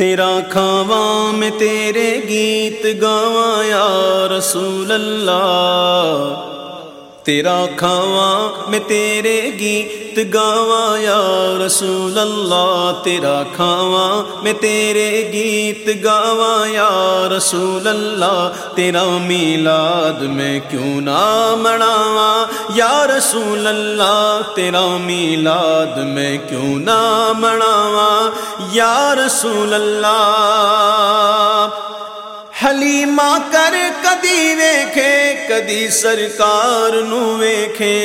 تیرا کھاواں میں تیرے گیت گاواں یا رسول اللہ تیرا کھاواں میں تیرے گیت گاواں یا رسول اللہ، تیرا کھاواں میں تیرے گیت گاواں یا رسول اللہ، تیرا میلاد میں کیوں نہ مناواں؟ یا رسول اللہ، تیرا میلاد میں کیوں نہ مناواں؟ یا رسول اللہ حلیمہ کر کدی ویکھے کدی سرکار نو ویکھے۔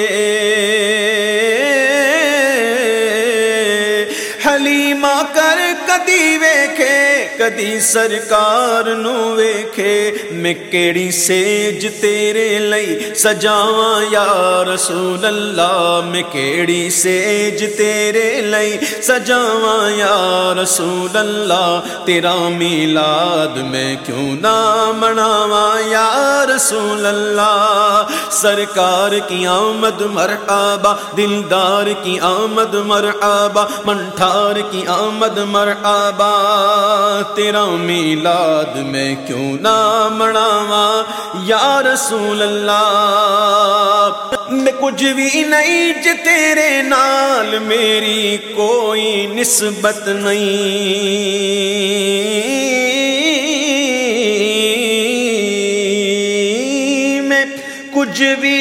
حلیمہ کر کدی ویکھے، کدی سرکار نو ویکھے۔ میں کیڑی سیج تیرے لئی سجاواں یا رسول اللہ۔ میں کیڑی سیج تیرے لئی سجاواں یا رسول اللہ۔ تیرا میلاد میں کیوں نہ مناواں یا رسول اللہ؟ سرکار کی آمد مرحبا، دلدار کی آمد مرحبا۔ منٹھار کی آمد مرحبا، تیرا میلاد میں کیوں نہ مناواں؟ یا رسول اللہ، میں کچھ بھی نہیں ج تیرے نال میری کوئی نسبت نہیں۔ میں کچھ بھی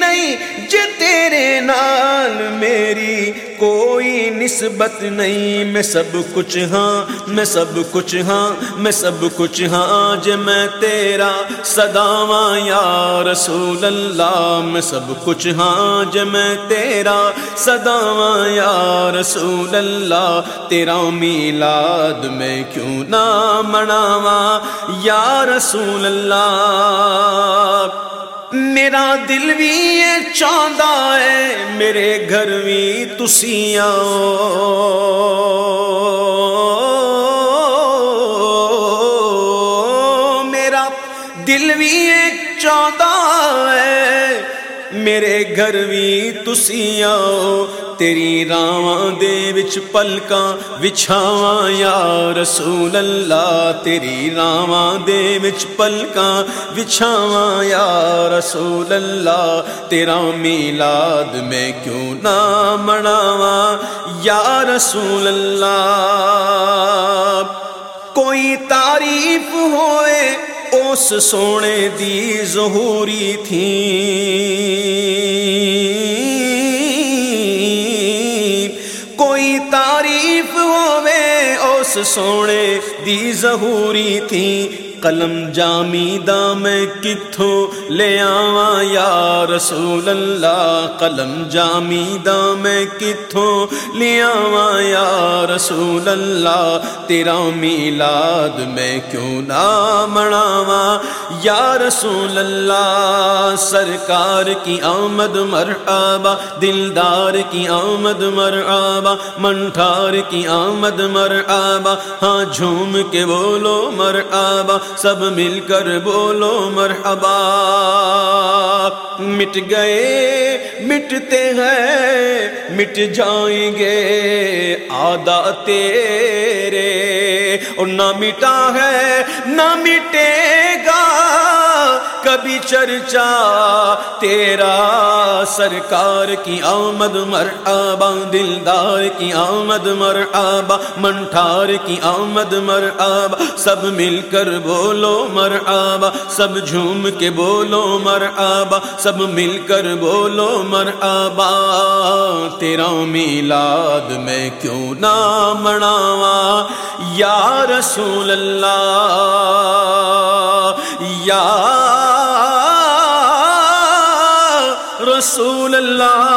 نہیں ج تیرے نال میری کوئی نسبت نہیں، میں سب کچھ ہاں میں سب کچھ ہاں میں سب کچھ ہاں ج میں تیرا صداواں یا رسول اللہ، میں سب کچھ ہاں ج میں تیرا صداواں یا رسول اللہ، تیرا میلاد میں کیوں نہ مناواں یا رسول اللہ؟ میرا دل بھی یہ چاہتا ہے، میرے گھر بھی تسی آؤ میرا دل بھی یہ چاہتا ہے میرے گھر بھی تسی آؤ تیری راواں دے وچ پلکاں وچھاواں، یا رسول اللہ، تیری راواں دے وچ پلکاں وچھاواں، یا رسول اللہ، تیرا میلاد میں کیوں نہ مناواں؟ یا رسول اللہ، کوئی تعریف ہوئے اس سونے دی ظہوری تھی۔ کوئی تعریف ہوے اس سونے دی ظہوری تھی۔ قلم جامی دا میں کتھوں لے آواں یا رسول اللہ؟ قلم جامی دا میں کتھوں لے آواں یا رسول اللہ؟ تیرا میلاد میں کیوں نہ مناواں؟ یا رسول اللہ، سرکار کی آمد مرحبا دلدار کی آمد مرحبا منٹھار کی آمد مرحبا ہاں جھوم کے بولو مرحبا سب مل کر بولو مرحبا۔ مٹ گئے، مٹتے ہیں، مٹ جائیں گے آدھا تیرے۔ اور نہ مٹا ہے، نہ مٹے کبھی چرچا، تیرا سرکار کی آمد مرحبا دلدار کی آمد مرحبا منٹھار کی آمد مرحبا سب مل کر بولو مرحبا سب جھوم کے بولو مرحبا سب مل کر بولو مرحبا تیرا میلاد میں کیوں نہ مناواں؟ یا رسول اللہ رسول اللہ